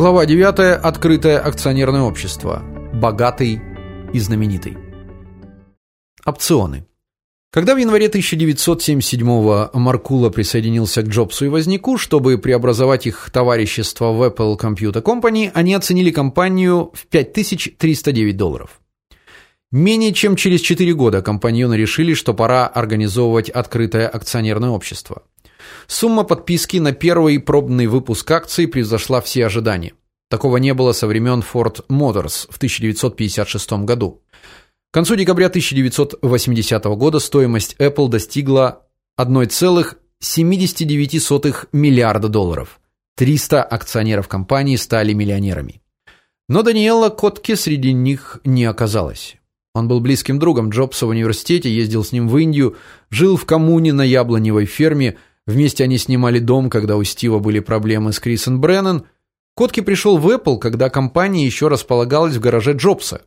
Глава 9. Открытое акционерное общество. Богатый и знаменитый. Опционы. Когда в январе 1977-го Маркула присоединился к Джобсу и Возняку, чтобы преобразовать их товарищество в Apple Computer Company, они оценили компанию в 5309 долларов. Менее чем через 4 года компаньоны решили, что пора организовывать открытое акционерное общество. Сумма подписки на первый пробный выпуск акций превзошла все ожидания. Такого не было со времен Ford Motors в 1956 году. К концу декабря 1980 года стоимость Apple достигла 1,79 миллиарда долларов. 300 акционеров компании стали миллионерами. Но Даниэла Котке среди них не оказалось. Он был близким другом Джобса в университете, ездил с ним в Индию, жил в коммуне на яблоневой ферме, Вместе они снимали дом, когда у Стива были проблемы с Крисен Бреннан. Котки пришел в Apple, когда компания еще располагалась в гараже Джобса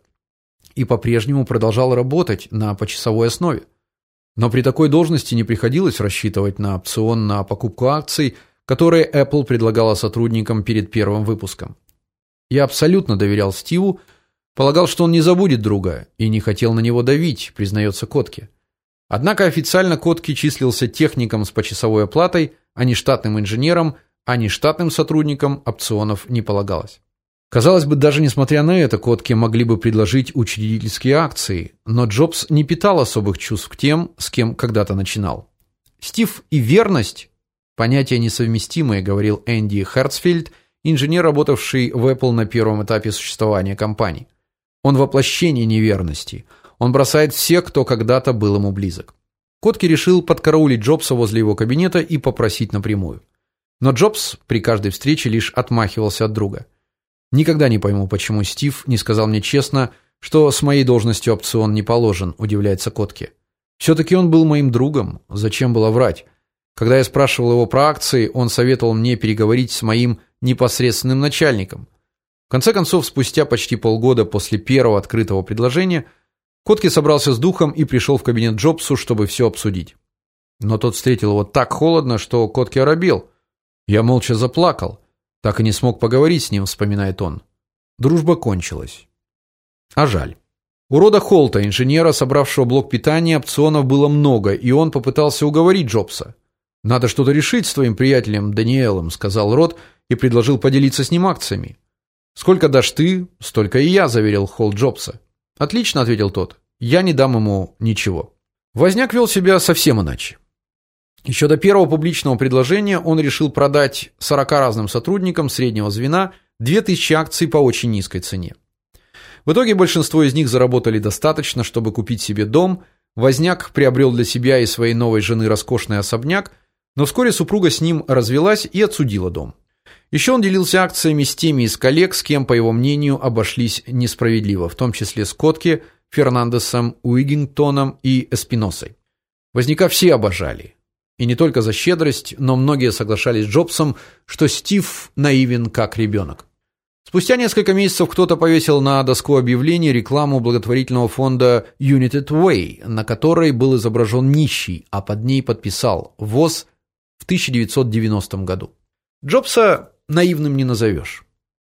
и по-прежнему продолжал работать на почасовой основе. Но при такой должности не приходилось рассчитывать на опцион на покупку акций, которые Apple предлагала сотрудникам перед первым выпуском. Я абсолютно доверял Стиву, полагал, что он не забудет друга и не хотел на него давить, признается Котки. Однако официально Котки числился техником с почасовой оплатой, а не штатным инженером, а не штатным сотрудникам опционов не полагалось. Казалось бы, даже несмотря на это, Котки могли бы предложить учредительские акции, но Джобс не питал особых чувств к тем, с кем когда-то начинал. Стив и верность понятия несовместимые, говорил Энди Херцфельд, инженер, работавший в Apple на первом этапе существования компании. Он воплощение неверности. Он бросает всех, кто когда-то был ему близок. Котки решил подкараулить Джобса возле его кабинета и попросить напрямую. Но Джобс при каждой встрече лишь отмахивался от друга. Никогда не пойму, почему Стив не сказал мне честно, что с моей должностью опцион не положен, удивляется Котки. все таки он был моим другом, зачем было врать? Когда я спрашивал его про акции, он советовал мне переговорить с моим непосредственным начальником. В конце концов, спустя почти полгода после первого открытого предложения Котки собрался с духом и пришел в кабинет Джобсу, чтобы все обсудить. Но тот встретил его так холодно, что Котки оробел. Я молча заплакал, так и не смог поговорить с ним, вспоминает он. Дружба кончилась. А жаль. У Рода Холта, инженера, собравшего блок питания, опционов было много, и он попытался уговорить Джобса. Надо что-то решить с твоим приятелем Даниэлом, сказал Род и предложил поделиться с ним акциями. Сколько дашь ты, столько и я, заверил Холт Джобса. Отлично, ответил тот. Я не дам ему ничего. Возняк вел себя совсем иначе. Еще до первого публичного предложения он решил продать 40 разным сотрудникам среднего звена 2000 акций по очень низкой цене. В итоге большинство из них заработали достаточно, чтобы купить себе дом. Возняк приобрел для себя и своей новой жены роскошный особняк, но вскоре супруга с ним развелась и отсудила дом. Еще он делился акциями с теми из коллег, с кем, по его мнению, обошлись несправедливо, в том числе с Котки, Фернандесом, Уигингтоном и Эспиносой. Возняка все обожали. И не только за щедрость, но многие соглашались с Джобсом, что Стив наивен как ребенок. Спустя несколько месяцев кто-то повесил на доску объявлений рекламу благотворительного фонда United Way, на которой был изображен нищий, а под ней подписал ВОЗ в 1990 году. Джобса наивным не назовешь.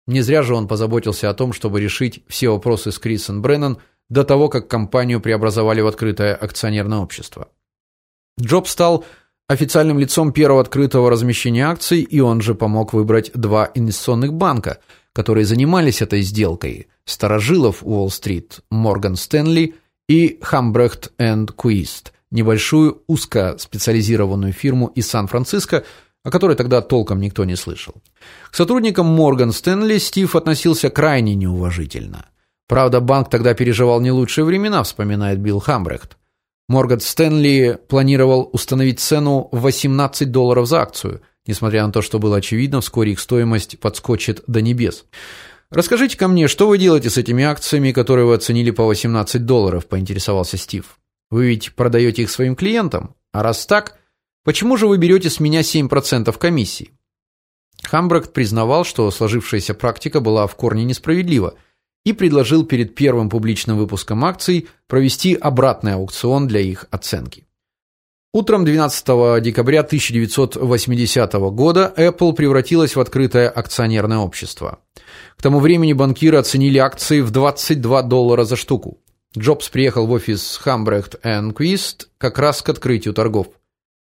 Не зря же он позаботился о том, чтобы решить все вопросы с Крисен Бреннан до того, как компанию преобразовали в открытое акционерное общество. Джобс стал официальным лицом первого открытого размещения акций, и он же помог выбрать два инвестиционных банка, которые занимались этой сделкой: Старожилов Уолл-стрит, Морган Стэнли и Хамбрехт энд Куист, небольшую узкоспециализированную фирму из Сан-Франциско, о которой тогда толком никто не слышал. К сотрудникам Морган Стэнли Стив относился крайне неуважительно. Правда, банк тогда переживал не лучшие времена, вспоминает Билл Хамбрехт. Морган Стэнли планировал установить цену в 18 долларов за акцию. Несмотря на то, что было очевидно, вскоре их стоимость подскочит до небес. расскажите ко мне, что вы делаете с этими акциями, которые вы оценили по 18 долларов, поинтересовался Стив. Вы ведь продаете их своим клиентам? А раз так, Почему же вы берете с меня 7% комиссии? Хамбракт признавал, что сложившаяся практика была в корне несправедлива и предложил перед первым публичным выпуском акций провести обратный аукцион для их оценки. Утром 12 декабря 1980 года Apple превратилась в открытое акционерное общество. К тому времени банкиры оценили акции в 22 доллара за штуку. Джобс приехал в офис Hambrecht Quist как раз к открытию торгов.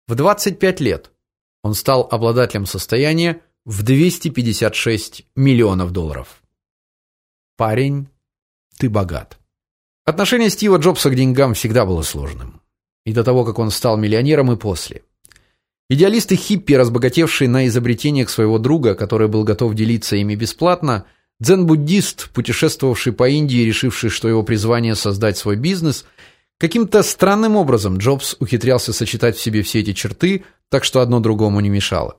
В 25 лет он стал обладателем состояния в 256 миллионов долларов. Парень, ты богат. Отношение Стива Джобса к деньгам всегда было сложным и до того, как он стал миллионером, и после. Идеалисты хиппи, разбогатевшие на изобретениях своего друга, который был готов делиться ими бесплатно, дзен-буддист, путешествовавший по Индии, решивший, что его призвание создать свой бизнес, каким-то странным образом Джобс ухитрялся сочетать в себе все эти черты, так что одно другому не мешало.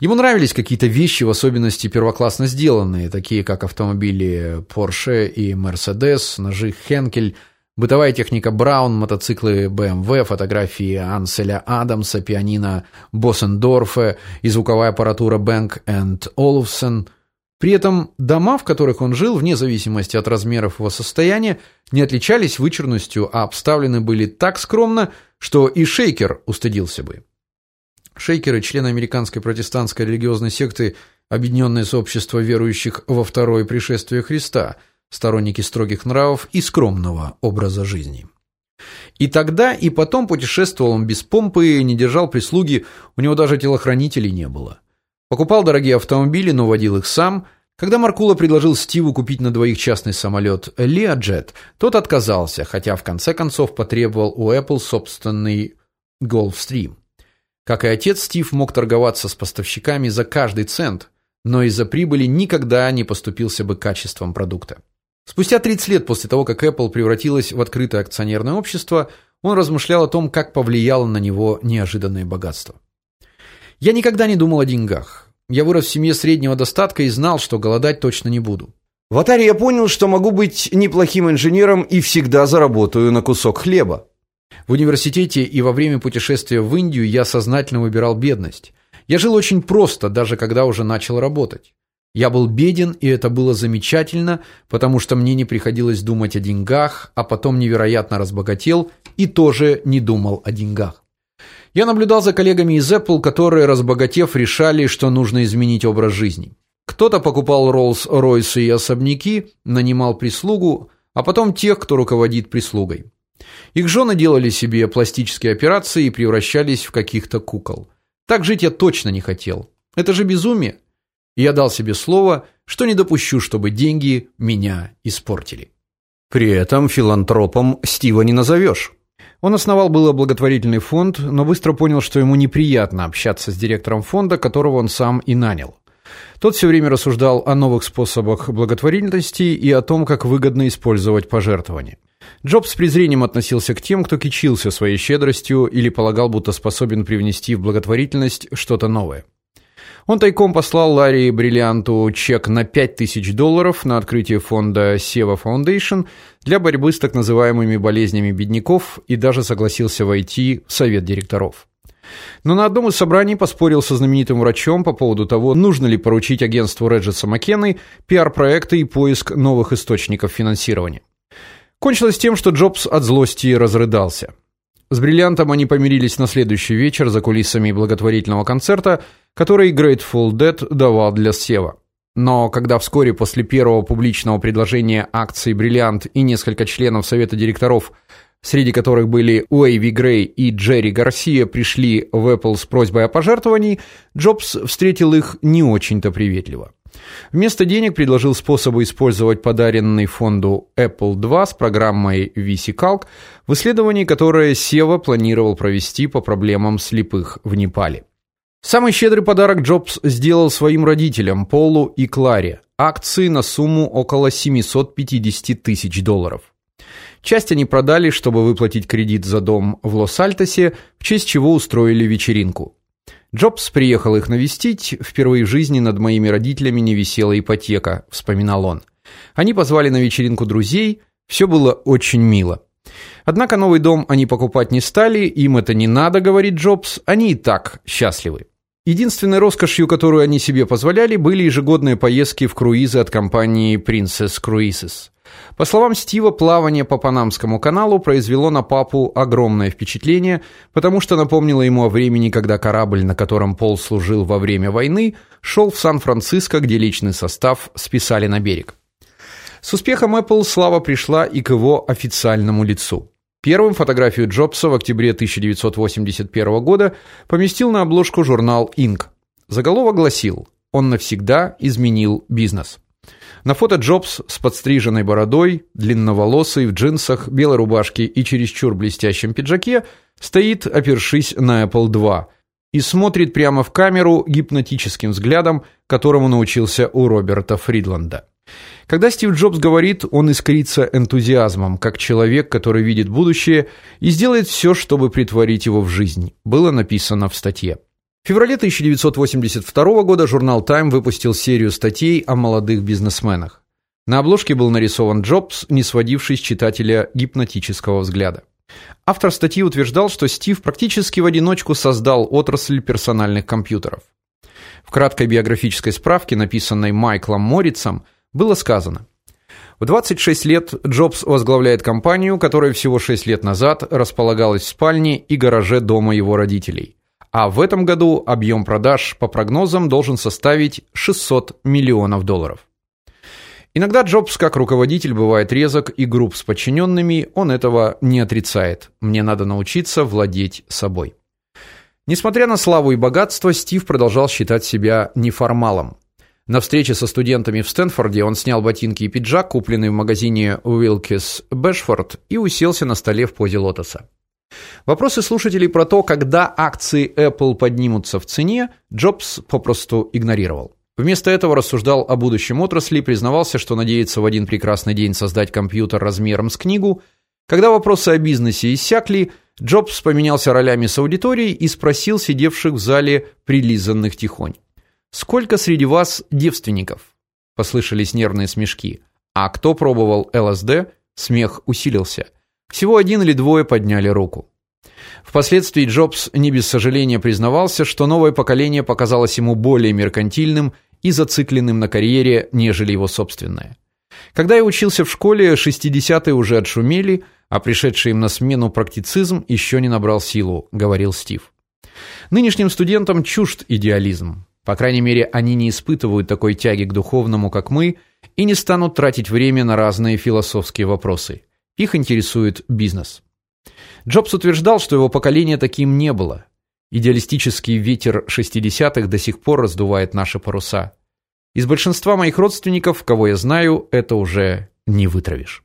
Ему нравились какие-то вещи, в особенности первоклассно сделанные, такие как автомобили Porsche и Mercedes, ножи Henkel – Бытовая техника Браун, мотоциклы BMW, фотографии Анселя Адамса, пианино Боссендорфа и звуковая аппаратура Bank Olufsen. При этом дома, в которых он жил, вне зависимости от размеров его состояния, не отличались вычурностью, а обставлены были так скромно, что и шейкер устыдился бы. Шейкеры члены американской протестантской религиозной секты Объединенное сообщество верующих во второе пришествие Христа – сторонники строгих нравов и скромного образа жизни. И тогда, и потом путешествовал он без помпы, не держал прислуги, у него даже телохранителей не было. Покупал дорогие автомобили, но водил их сам. Когда Маркула предложил Стиву купить на двоих частный самолет Learjet, тот отказался, хотя в конце концов потребовал у Apple собственный Gulfstream. Как и отец, Стив мог торговаться с поставщиками за каждый цент, но из-за прибыли никогда не поступился бы качеством продукта. Спустя 30 лет после того, как Apple превратилась в открытое акционерное общество, он размышлял о том, как повлияло на него неожиданное богатство. Я никогда не думал о деньгах. Я вырос в семье среднего достатка и знал, что голодать точно не буду. В Атаре я понял, что могу быть неплохим инженером и всегда заработаю на кусок хлеба. В университете и во время путешествия в Индию я сознательно выбирал бедность. Я жил очень просто, даже когда уже начал работать. Я был беден, и это было замечательно, потому что мне не приходилось думать о деньгах, а потом невероятно разбогател и тоже не думал о деньгах. Я наблюдал за коллегами из Apple, которые, разбогатев, решали, что нужно изменить образ жизни. Кто-то покупал Rolls-Royce и особняки, нанимал прислугу, а потом тех, кто руководит прислугой. Их жены делали себе пластические операции и превращались в каких-то кукол. Так жить я точно не хотел. Это же безумие. Я дал себе слово, что не допущу, чтобы деньги меня испортили. При этом филантропом Стива не назовешь. Он основал было благотворительный фонд, но быстро понял, что ему неприятно общаться с директором фонда, которого он сам и нанял. Тот все время рассуждал о новых способах благотворительности и о том, как выгодно использовать пожертвования. Джобс с презрением относился к тем, кто кичился своей щедростью или полагал, будто способен привнести в благотворительность что-то новое. Он тайком послал Ларри Бриллианту чек на 5000 долларов на открытие фонда Seva Foundation для борьбы с так называемыми болезнями бедняков и даже согласился войти в совет директоров. Но на одном из собраний поспорил со знаменитым врачом по поводу того, нужно ли поручить агентству Реджеса Маккены пиар-проекты и поиск новых источников финансирования. Кончилось тем, что Джобс от злости разрыдался. С бриллиантом они помирились на следующий вечер за кулисами благотворительного концерта, который Grateful Dead давал для Сева. Но когда вскоре после первого публичного предложения акций Бриллиант и несколько членов совета директоров, среди которых были Уэйви Грей и Джерри Гарсия, пришли в Apple с просьбой о пожертвовании, Джобс встретил их не очень-то приветливо. Вместо денег предложил способы использовать подаренный фонду Apple II с программой VisiCalc в исследовании, которое Сева планировал провести по проблемам слепых в Непале. Самый щедрый подарок Джобс сделал своим родителям, Полу и Кларе, акции на сумму около 750 тысяч долларов. Часть они продали, чтобы выплатить кредит за дом в Лос-Альтосе, в честь чего устроили вечеринку. Джобс приехал их навестить, впервые в жизни над моими родителями не висела ипотека, вспоминал он. Они позвали на вечеринку друзей, все было очень мило. Однако новый дом они покупать не стали, им это не надо, говорит Джобс, они и так счастливы. Единственной роскошью, которую они себе позволяли, были ежегодные поездки в круизы от компании Princess Cruises. По словам Стива, плавание по Панамскому каналу произвело на папу огромное впечатление, потому что напомнило ему о времени, когда корабль, на котором Пол служил во время войны, шел в Сан-Франциско, где личный состав списали на берег. С успехом Apple слава пришла и к его официальному лицу. Первым фотографию Джобса в октябре 1981 года поместил на обложку журнал Inc. Заголовок гласил: "Он навсегда изменил бизнес". На фото Джобс с подстриженной бородой, длинноволосый в джинсах, белой рубашке и чересчур блестящем пиджаке стоит, опершись на Apple II, и смотрит прямо в камеру гипнотическим взглядом, которому научился у Роберта Фридланда. Когда Стив Джобс говорит, он искрится энтузиазмом, как человек, который видит будущее и сделает все, чтобы притворить его в жизнь. Было написано в статье. В феврале 1982 года журнал Time выпустил серию статей о молодых бизнесменах. На обложке был нарисован Джобс, не сводивший с читателя гипнотического взгляда. Автор статьи утверждал, что Стив практически в одиночку создал отрасль персональных компьютеров. В краткой биографической справке, написанной Майклом Моррицем, было сказано: в 26 лет Джобс возглавляет компанию, которая всего 6 лет назад располагалась в спальне и гараже дома его родителей а в этом году объем продаж по прогнозам должен составить 600 миллионов долларов. Иногда Джобс, как руководитель, бывает резок и груб с подчиненными, он этого не отрицает. Мне надо научиться владеть собой. Несмотря на славу и богатство, Стив продолжал считать себя неформалом. На встрече со студентами в Стэнфорде он снял ботинки и пиджак, купленные в магазине Wilkes Bashford, и уселся на столе в позе лотоса. Вопросы слушателей про то, когда акции Apple поднимутся в цене, Джобс попросту игнорировал. Вместо этого рассуждал о будущем отрасли, признавался, что надеется в один прекрасный день создать компьютер размером с книгу. Когда вопросы о бизнесе иссякли, Джобс поменялся ролями с аудиторией и спросил сидевших в зале прилизанных тихонь: "Сколько среди вас девственников?" Послышались нервные смешки. "А кто пробовал ЛСД?" Смех усилился. Всего один или двое подняли руку. Впоследствии Джобс не без сожаления признавался, что новое поколение показалось ему более меркантильным и зацикленным на карьере, нежели его собственное. Когда я учился в школе, 60-е уже отшумели, а пришедший им на смену практицизм еще не набрал силу, говорил Стив. Нынешним студентам чужд идеализм. По крайней мере, они не испытывают такой тяги к духовному, как мы, и не станут тратить время на разные философские вопросы. Их интересует бизнес. Джобс утверждал, что его поколение таким не было. Идеалистический ветер 60-х до сих пор раздувает наши паруса. Из большинства моих родственников, кого я знаю, это уже не вытравишь.